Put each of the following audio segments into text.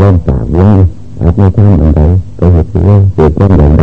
เริ่มจากวันอาจไม่ทำอะไรก็เหตุเรื่องเหตุเรื่องใด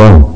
ว่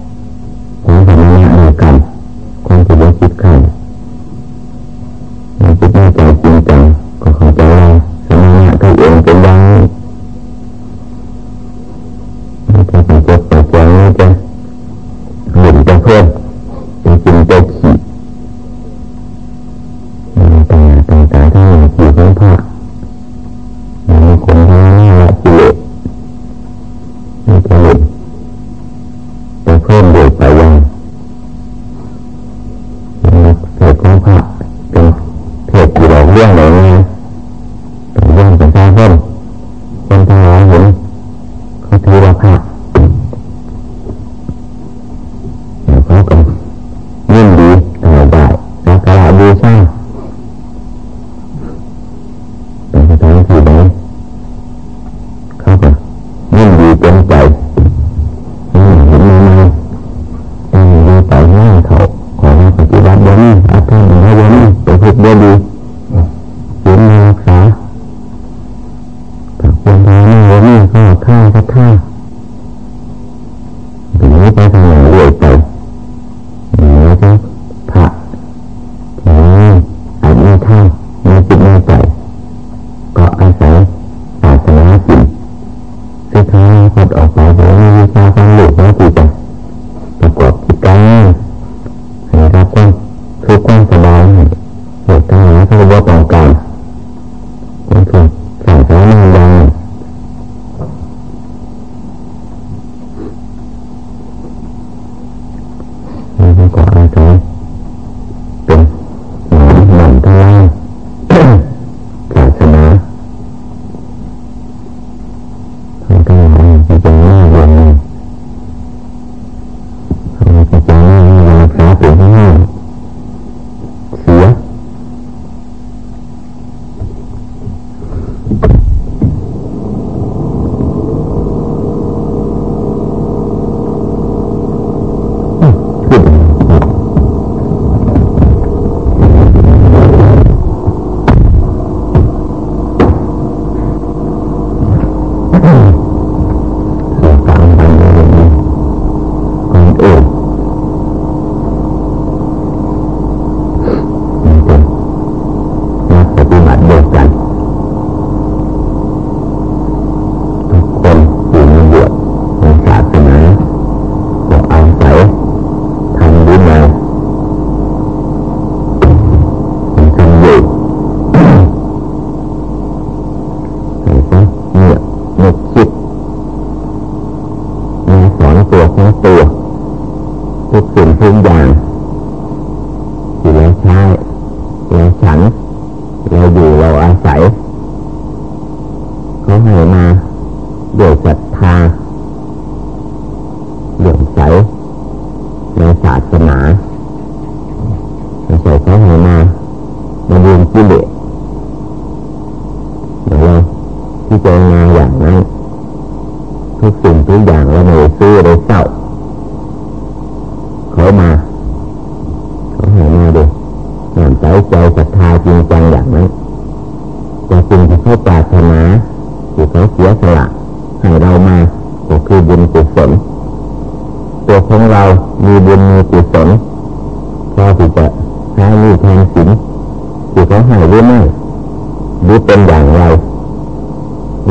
ใจ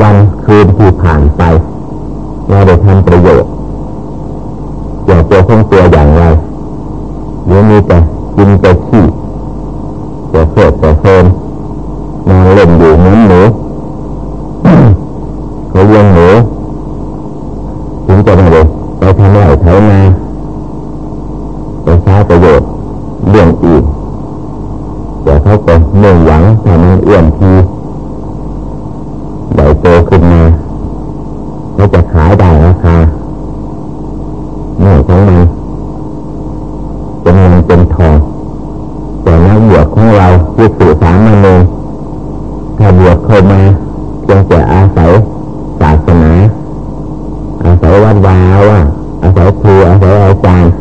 วันคืนที่ผ่านไปเราได้ทำประโยชน์เกี่ยวตัวของตัวอย่างไรหรือมีแต่กินแต่ขี้แต่เสดแต่โซนนอนเล่นอยู่เหมือนหนู เขาเลี้ยงหนูถึงจะไม่ได้ไปทำไรไถนาไปใช้ประโยชน์เรื่องอื่นแต่เขาก็เนื่องหวังถ้ามันเอื้อมทีใหญ่โตขึ้นมาเขาจะขายได้ราคาเนื้อของมันเป็นเงินเป็นทองแต่นักบวชของ เราที่สื่อสามาเองถ้าบวชเข้ามาเพียงแต่อาศัยศาสนาอาศัยวัดวาว่าอาศัยครูอาศัยอาจารย์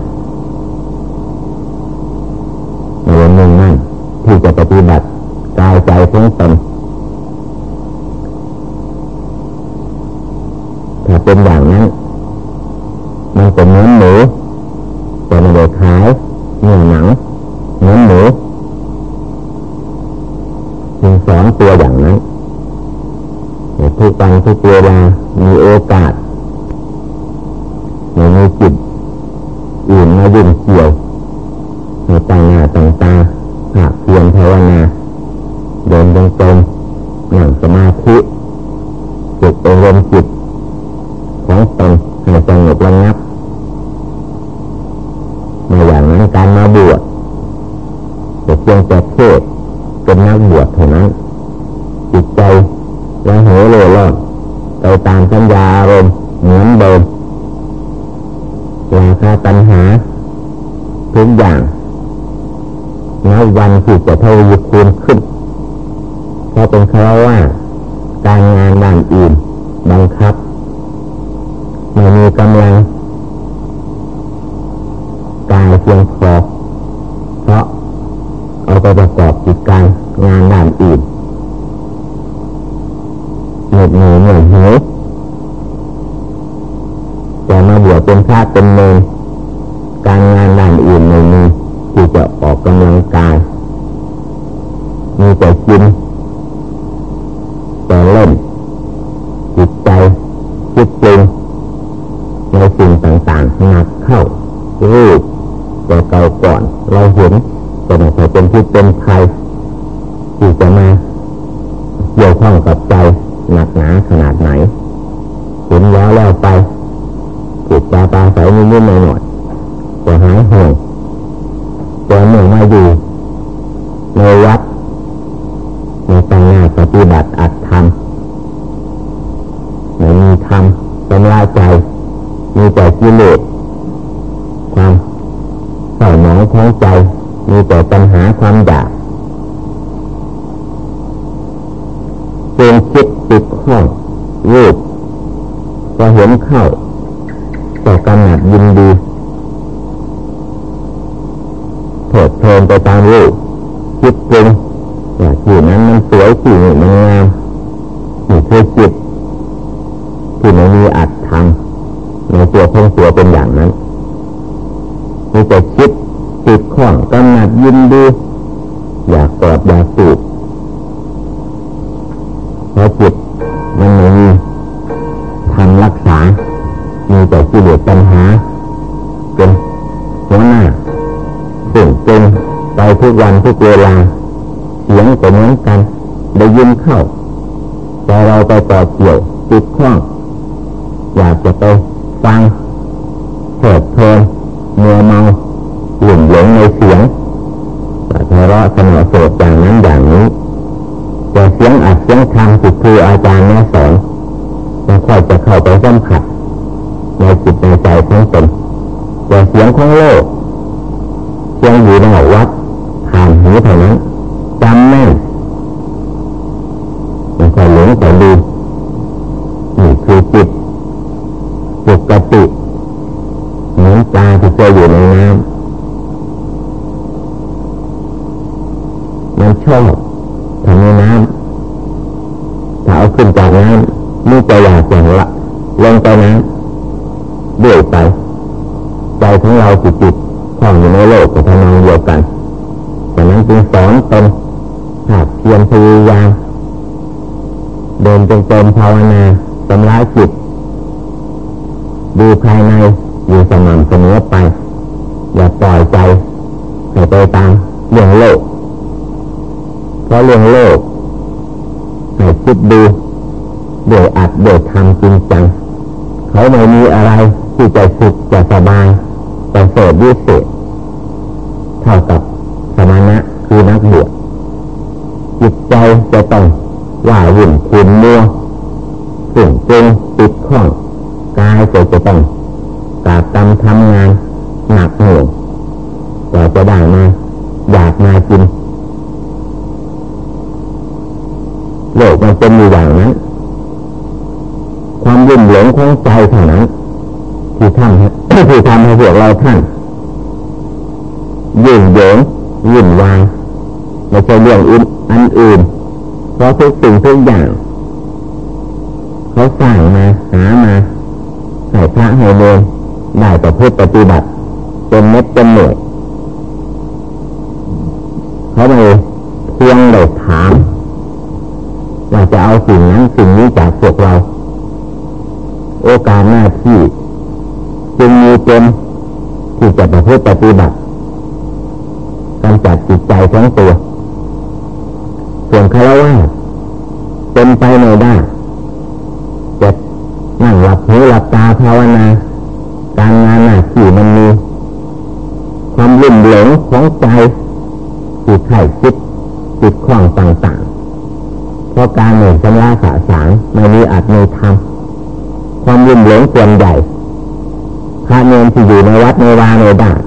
ในวันหนึ่งนั่นที่จะปฏิบัติกายใจของตนถ้าเป็นอย่างนั้นมันก็เหมือนหมูแต่ไม่ได้ขายเนื้อหนังเหมือนหมูจึงสอน ตัวอย่างนั้นทุกวันทุกเวลามีโอกาสไม่มีจิตอื่นมายุ่งเกี่ยวในต่างหน้าต่างตาหากเพียรภาวนาเดินตรงตรงนั่งสมาธิฝึกอบรมจิตของตนให้สงบระงับในอย่างนั้นการมาบวชจะเพียงแต่เทศเป็นนักบวชเท่านั้น จิตใจยังเหวโลดล่อนไปตามสัญญาอารมณ์เหมือนเดิม ราคาตัญหาทุกอย่างนับวัน ที่จะทวีคูณขึ้นเพราะเป็นคารว่าการงานด้านอื่นบังคับไม่มีกำลังกายเพียงพอเพราะเอาไปประกอบกิจการงานด้านอื่นเหน็ดเหนื่อยเหนื่อยหิวแต่มาบวชเป็นพระเป็นเนรการงานด้านอื่นไม่มีที่จะออกกำลังกาย มีแต่กิน แต่เล่น จิตใจคิดปรุงในสิ่งต่างๆหนักเข้ารูปแต่เก่าก่อน เราเห็นแต่ไม่เคยเป็นพิษเป็นภัย จะมาเกี่ยวข้องกับใจหนักหนาขนาดไหนเห็นแล้วแล้วไปจิตจาตาใสนิดๆหน่อยๆจะหายห่วงจะเมื่อมาอยู่ในวัดในตั้งหน้า ปฏิบัติอัดทำไม่มีทำสำลายใจ มีแต่กิเลสความเศร้าหมองของใจ มีแต่ปัญหาความอยากเป็นคิดติดข้องรูปก็เห็นเข้าก็กำหนัดยินดีเถิดเพลินไปตามรูปคิดปรุงว่าที่นั้นมันสวย ที่นี่มันงามนี่คือจิตที่มันมีอัตธรรมในตัวของตัวเป็นอย่างนั้นมีแต่คิดติดข้องกำหนัดยินดีอยากกอดอยากสูบเพราะจิตมันไม่มีทำรักษา มีแต่กิเลสปัญหา เป็นหัวหน้าสิ่งเป็นไปทุกวันทุกเวลาเสียงก็เหมือนกัน ได้ยินเข้า แต่เราไปต่อเกี่ยวติดข้องอยากจะไปฟังเถิดเพลินเมื่อเมาหลุ่มหลงในเสียงแต่ทะเลาะสนอโสดอย่างนั้นอย่างนี้แต่เสียงอัดเสียงทำจิตครูอาจารย์แนะสอนจะค่อยจะเข้าไปสัมผัสในจิตในใจของตนแต่เสียงของโลกเสียงอยู่ในวัดผ่านหูเท่านั้นจำแม่นมันก็หลงไปดูนี่คือจิตปกติเหมือนปลาที่เคยอยู่ในน้ำมันชอบทำในน้ำถ้าเอาขึ้นจากน้ำมือจะอยากอย่างละลงไปน้ำเดือยไป ใจของเราจิตจิตข้องอยู่ในโลกกับทำนองเดียวกันดังนั้นจึงสอนตน หากเพียรพยายามเดินจงกรมภาวนาสำลักจิต ดูภายในอยู่สม่ำเสมอไป อย่าปล่อยใจให้ไปตามเรื่องโลก เพราะเรื่องโลกให้คิดดูโดยอัดโดยทำจริงจัง เขาไม่มีอะไรที่จะสุขจะสบายจะเสดวิเศษเท่ากับสมณะคือนักบวชจิตใจจะ ต้องว่าหุ่นขุนมัวฝุ่นเจงติดข้องกายก็จะต้องกาตำทำงานหนักหน่วงกว่าจะได้มาอยากมากินโลกมันเป็นอยู่อย่างนั้นความยุ่งเหลงของใจเท่านั้นที่ทำที่ทำให้พวกเราท่านยุ่งเหยิงวุ่นวายไม่ใช่เรื่องอื่นอันอื่น เพราะทุกสิ่งทุกอย่าง เขาสร้างมาหามาให้พระให้เลนได้ต่อพูดปฏิบัติเป็นเม็ดเป็นหน่วยเขาไม่เพียงเด็ถามว่าจะเอาสิ่งนั้นสิ่งนี้จากพวกเรา โอกาสหน้าที่จึงมีเป็นที่จะประพฤติปฏิบัติกำจัดจิตใจของตัว คารวะเป็นไปในได้จะนั่งหลับหูหลับตาภาวนาการงานหน้าที่มันมีความลุ่มหลงของใจจิตไข่คิดจิตคล้องต่างๆ เพราะการหนึ่งชำระขาสารไม่มีอาจไม่ทำความลุ่มหลงส่วนใหญ่พระเนรที่อยู่ในวัดในวาในด่าน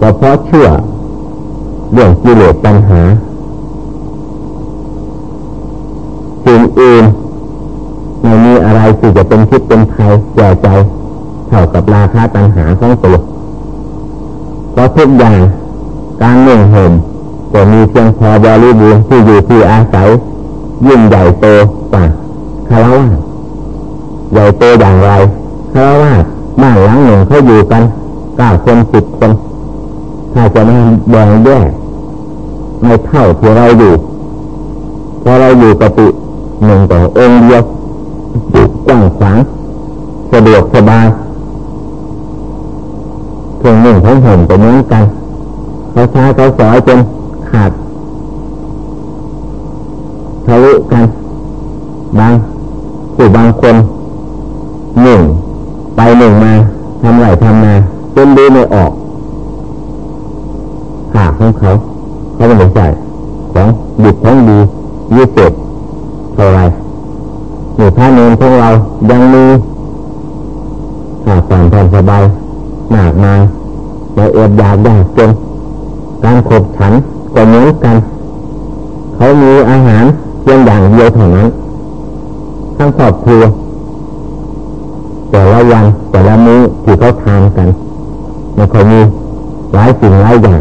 ก็เพราะเชื่อเรื่องกิเลสปัญหาสิ่ง อื่นไม่มีอะไรที่จะเป็นคิดเป็นภัยแก่ใจเท่ากับราคาปัญหาของตัวเพราะทุกอย่างการเนื่องห่มก็มีเพียงพอบริบูรณ์ที่อยู่ที่อาศัยยิ่งใหญ่โตกว่าคารวะใหญ่โตอย่างไรคารวะบ้านหลังหนึ่งเขาอยู่กันเก้าคนสิบคนถ้าจะไมาแบ่งแยกไม่เท่าที่เราอยู่พอเราอยู่กติ หนึ่งต่อองค์เดียวกว้างขวางสะดวกสบายเครื่องหนึ่งของห่มก็เหมือนกันเขาใช้เขาสอยจนขาดทะลุกันบางผู้บางคนหนึ่งไปหนึ่งมาทำไรทำมาจนดูไม่ออกขาของเขาเขาไม่ได้ใส่ของดิบของดียี่สิบ เท่าไรหนูพระเนรของเรายังมีขาดความสบายหนักมาเราเอ็ดยากยากจนการขบฉันก็เหมือนกัน เขามีอาหารเพียงอย่างเดียวเท่านั้น ทั้งครอบครัวแต่ละวันแต่ละมื้อที่เขาทานกันมันคอยมีหลายสิ่งหลายอย่าง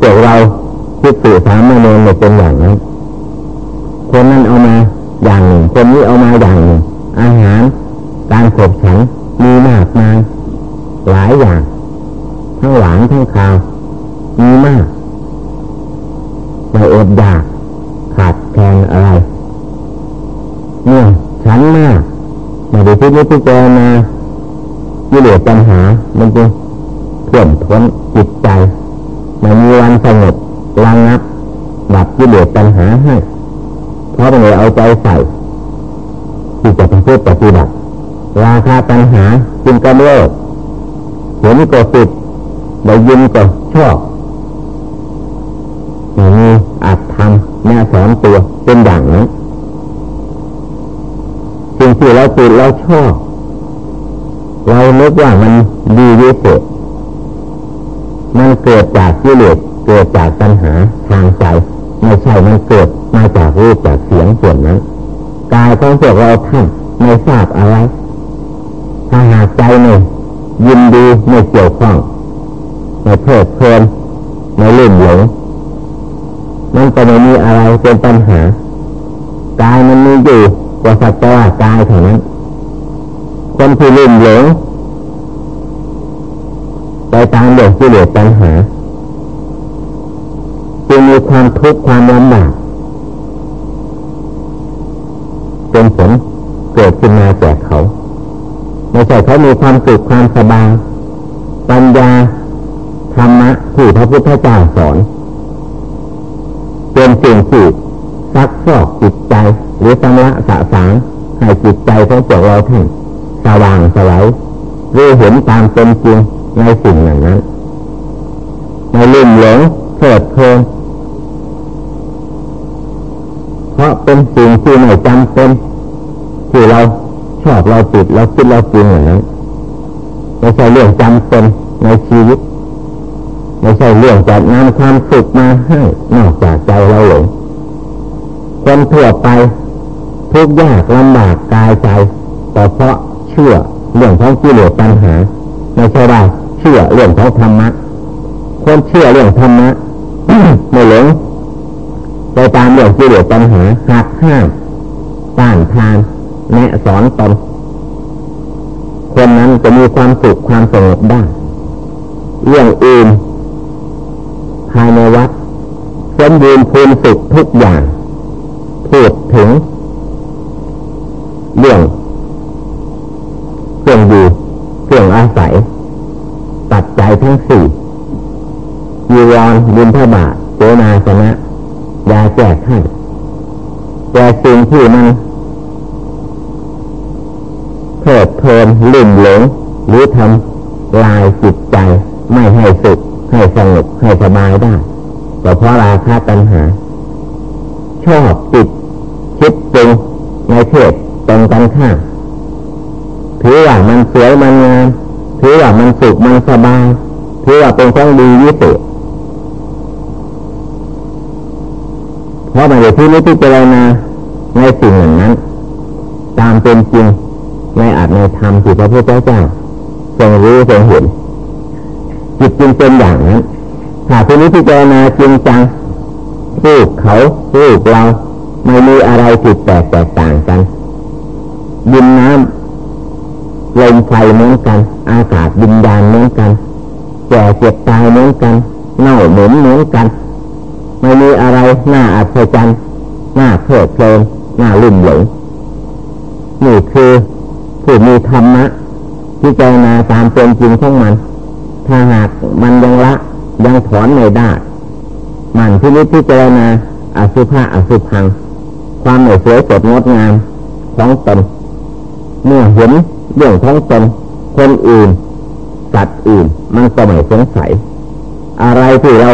พวกเราคิดสื่อสามเณรเนี่ยเป็นอย่างนั้น คนนั้นเอามาอย่างหนึ่ง คนนี้เอามาอย่างหนึ่ง อาหาร การขบฉันมีมากมายหลายอย่าง ทั้งหวานทั้งคาว มีมากไม่อดอยากขาดแคลนอะไรเนี่ยฉันมากไม่ได้พิจิตรเจมาวิเลปัญหา มันจะท่วมท้นจิตใจไม่มีวันสงบระงับดับวิเลปัญหาให้ เพราะมันเลยเอาใจใส่ที่จะเป็นผู้ปฏิบัติราคาปัญหาจึงกำเริบเห็นก็ติดได้ยินก็ชอบอย่างนี้อาจทำแม่สอนตัวเป็นอย่างนั้นสิ่งที่เราติดเราชอบ เราเนึกว่ามันดีวิเศษมันเกิดจากกิเลสเกิดจากปัญหาทางใจ ไม่ใช่มันเกิดมาจากรูปจากเสียงส่วนนั้นกายของพวกเราท่านไม่ทราบอะไรถ้าหากใจเนี่ยยินดีไม่เกี่ยวข้องไม่เพลิดเพลินไม่ลื่นหลงมันก็ไม่มีอะไรเป็นปัญหากายมันมีอยู่กว่าสัตว์ว่ากายเท่านั้น คนที่ลื่นหลงไปตามเรื่องที่เหลือปัญหา จึงมีความทุกข์ความลำบากเป็นผลเกิดขึ้นมาแก่เขา ไม่ใช่เขามีความสุขความสบายปัญญาธรรมะที่พระพุทธเจ้าสอน เป็นสิ่งที่ซักซอกจิตใจ หรือสำละสะสางให้จิตใจของพวกเราท่านสว่างสวัยรู้เห็นตามเป็นจริงในสิ่งเหล่านั้นไม่ลืมหลง เพิดเพลินเพราะเป็นสิ่งที่ไม่จำเป็นที่เราชอบเราติดเราคิดเราจริงอย่างนั้นไม่ใช่เรื่องจำเป็นในชีวิต ไม่ใช่เรื่องจะนำความสุขมาให้นอกจากใจเราหลงคนทั่วไปทุกยากลำบากกายใจแต่เพราะเชื่อเรื่องของกิเลสปัญหาไม่ใช่ได้เชื่อเรื่องของธรรมะคนเชื่อเรื่องธรรมะ ไม่หลงไปตามเรื่องกิเลสปัญหาหักห้ามต้านทานแนะสอนตนคนนั้นจะมีความสุขความสงบได้เรื่องอื่นภายในวัดสมบูรณ์พูนสุขทุกอย่างพูดถึง เรื่องเครื่องอยู่เครื่องอาศัยตัดใจทั้งสี่ ยีวรบุญพระบาทโจนาสนะยาแจก้ไข้แต่สิ่งที่มันเพิดเพลินลิ่มหลงหรือทำลายจิตใจ ไม่ให้สุข ให้สงบให้สบายได้ก็เพราะราคาตัญหา ชอบติดคิดจริงในเพศตรงกันข้ามถือว่ามันสวยมันงามถือว่ามันสุขมันสบายถือว่าเป็นของดีวิเศษ เพราะมันอยู่ที่นี้ที่เจรณาในสิ่งอย่านั้น ตามเป็นจริงในอาจในธรรมที่พระพุทธเจ้าทรงรู้ทรงเห็นจิตจริงเป็นอย่างนั้นถ้าที่นี้ที่เจรณาจริงจังรูปเขารูปเราไม่มีอะไรผิดแปลกแตกต่างกันดินน้ำลมไฟเหมือนกัน อากาศดินดานเหมือนกันแก่เจ็บตายเหมือนกัน เน่าเหม็นเหมือนกัน ไม่มีอะไรน่าอัศจรรย์น่าเพลิดเพลินน่าลุ่มหลงนี่คือผู้มีธรรมะที่เจนาตามเป็นจริงของมัน ถ้าหากมันยังละยังถอนไม่ได้ มันที่นี้ที่เจนาอสุภะอสุพัง ความไม่สวยสดงดงามของตนเมื่อเห็นเรื่องของตนคนอื่นสัตว์อื่น มันก็ไม่สงสัย อะไรที่เรา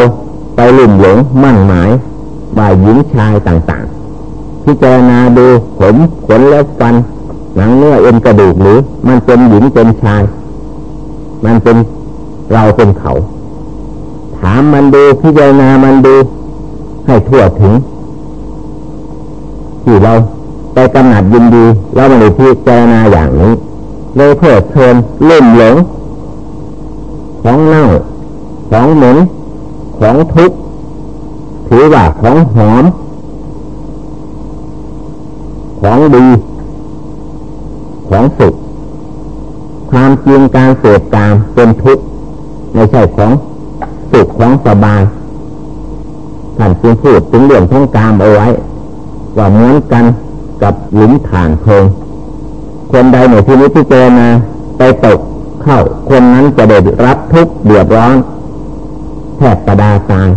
ไปลุ่มหลงมั่นหมายว่าหญิงชายต่างๆ พิจารณาดูผมขนและฟัน หนังเนื้อเอ็นกระดูกหรือ มันเป็นหญิงเป็นชาย มันเป็นเราเป็นเขา ถามมันดูพิจารณามันดู ให้ทั่วถึง ที่เราไปกำหนัดยินดีเราไม่ได้พิจารณาอย่างนี้เลยเพิดเพลินเล่มหลงของเน่าของเหม็น ของทุกข์ถือว่าของหอม ของดี ของสุขความจริงการเสพกามเป็นทุกข์ไม่ใช่ของสุขของสบายท่านจึงพูดถึงเรื่องของกามเอาไว้ ว่าเหมือนกันกับหลุมฐานเพลิงคนใดในที่นี้ที่เจอมาไปตกเข้า คนนั้นจะได้รับทุกข์เดือดร้อน แทบประดาตาย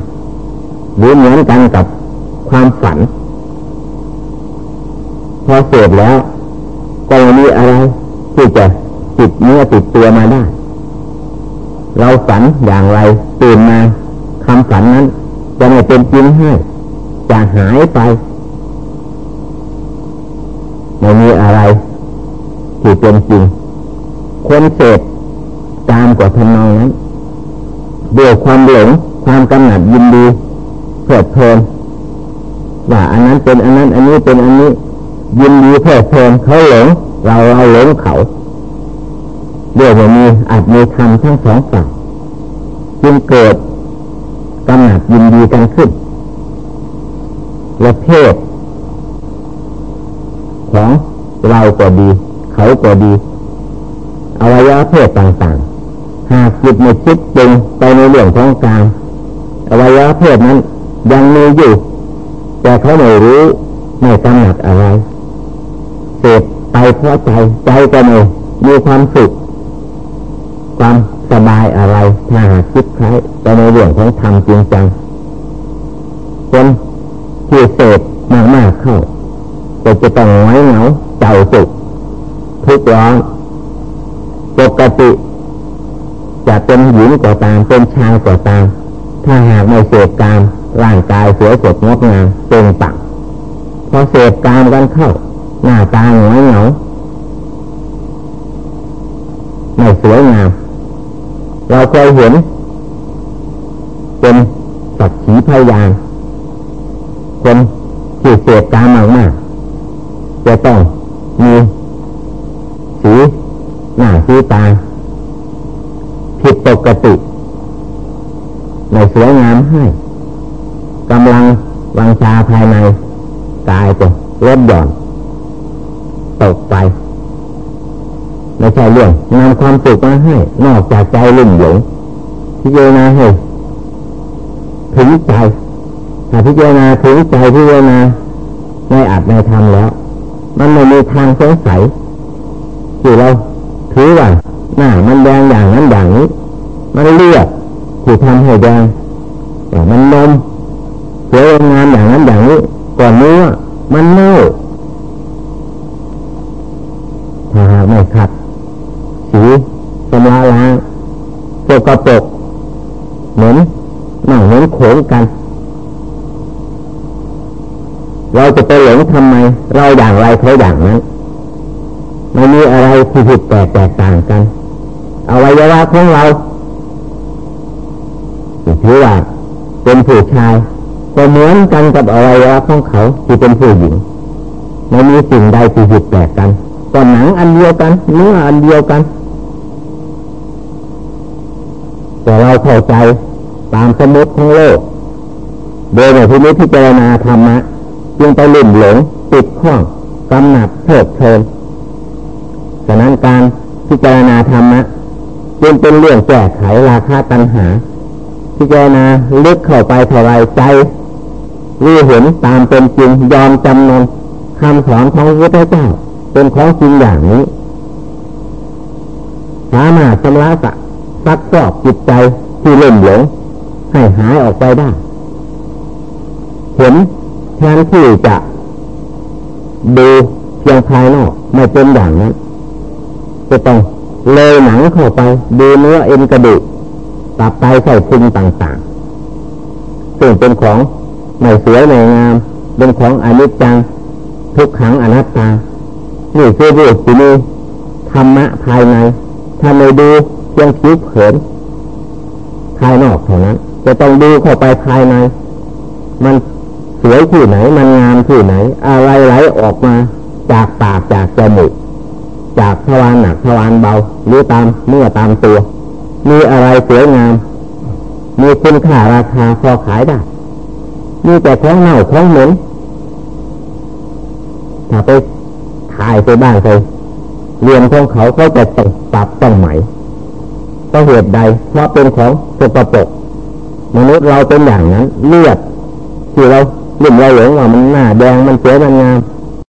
หรือเหมือนกันกับความฝัน พอเสร็จแล้วก็มีอะไรที่จะติดเนื้อติดตัวมาได้ เราฝันอย่างไรตื่นมาคำฝันนั้น จะไม่เป็นจริงให้จะหายไปไม่มีอะไรที่เป็นจริงคนเสพตามกว่าทำนองนั้น ด้วยความหลงความกำหนัดยินดีเพลิดเพลินว่าอันนั้นเป็นอันนั้น อันนี้เป็นอันนี้ยินดีเพลิดเพลินเขาหลงเราเราหลงเขาเรียกว่ามีอาจมีธรรมทั้งสองฝ่ายจึงเกิดกำหนัดยินดีกันขึ้นและเพศของเราก็ดี เขาก็ดีอวัยวะเพศต่างๆ หากจิตไม่คิดปรุงไปในเรื่องของการอวัยวะเพศนั้น ยังมีอยู่ แต่เขาไม่รู้ไม่กำหนัดอะไรเสพไปเพราะใจใจก็ไม่มีความสุขความสบายอะไรถ้าหากคิดใช้ไปในเรื่องของธรรมจริงจังคนที่เสพมากๆเข้าก็จะต้องไว้เหงาเจ้าสุขทุกร้อนปกติ จะเป็นหญิงก็ตามเป็นชายก็ตาม ถ้าหากไม่เสพกามร่างกายสวยสดงดงามเป็นปังพอเสพกามกันเข้า หน้าตาหงอยเหงาไม่สวยงาม เราเคยเห็น เป็นสักขีพยานคนที่เสพกามมากๆจะต้องมีสีหน้าสีตา ผิดปกติในสวยงามให้กำลังวังชาภายในกายจะลดหย่อนตกไปไม่ใช่เรื่องนำความสุขมาให้ นอกจากใจลุ่มหลงพิจารณาให้ถึงใจถ้าพิจารณาถึงใจพิจารณาไม่อาจไม่ทำแล้ว มันไม่มีทางสงสัยที่เราถือว่า หน้ามันแดงอย่างนั้นอย่างนี้ มันเลือดที่ทำให้แดงแต่มันนมเสวยงามอย่างนั้นอย่างนี้ก่อนเนี้อมันเน่าถ้าไม่ขัดสีชำระล้างโสกปกเหมือนหนังเหมือนโขงกัน เราจะไปหลงทำไม เราอย่างไรเขาอย่างนั้นไม่มีอะไรที่ผิดแตกแตกต่างกัน อวัยวะของเราถือว่าเป็นผู้ชายก็เหมือนกันกับอวัยวะของเขาที่เป็นผู้หญิงไม่มีสิ่งใดที่ผิดแปลกกันก็หนังอันเดียวกันเนื้ออันเดียวกัน แต่เราเข้าใจตามสมมติของโลก โดยในที่นี้พิจารณาธรรมะจึงไปลุ่มหลงติดข้องกำหนัดเพิดเพลินฉะนั้นการพิจารณาธรรมะ จึงเป็นเรื่องแก้ไขราคาตัณหาพิจารณาลึกเข้าไปเท่าไรใจรู้เห็นตามเป็นจริงยอมจำนนคำสอนของพระเจ้า เป็นของจริงอย่างนี้สามารถชำระสักซักซอกจิตใจที่เล่นหลง ให้หายออกไปได้ เห็นแทนที่จะดูเพียงภายนอกไม่เป็นอย่างนั้นจะต้อง เลยหนังเข้าไปดูเนื้อเอ็นกระดูกตับไตไส้พุงต่างๆซึ่งเป็นของไม่สวยไม่งาม เป็นของอนิจจังทุกขังอนัตตา นี่คือรูปที่มีธรรมะภายใน ถ้าไม่ดูเพียงผิวเผินภายนอกเท่านั้น จะต้องดูเข้าไปภายใน มันสวยที่ไหน มันงามที่ไหน อะไรไหลออกมาจากปากจากจมูก จากทวารหนักทวารเบาหรือตามเมื่อตามตัว มีอะไรสวยงาม มีคุณค่าราคาพอขายได้ มีแต่ของเน่าของเหม็นถ้าไปขายไปบ้านไปเรียนของเขาเขาจะต้องปรับต้องใหม่เพราะเหตุใดเพราะเป็นของสกปรกมนุษย์เราเป็นอย่างนั้น เลือดที่เราลุ่มเราหลงว่ามันหน้าแดงมันสวยมันงาม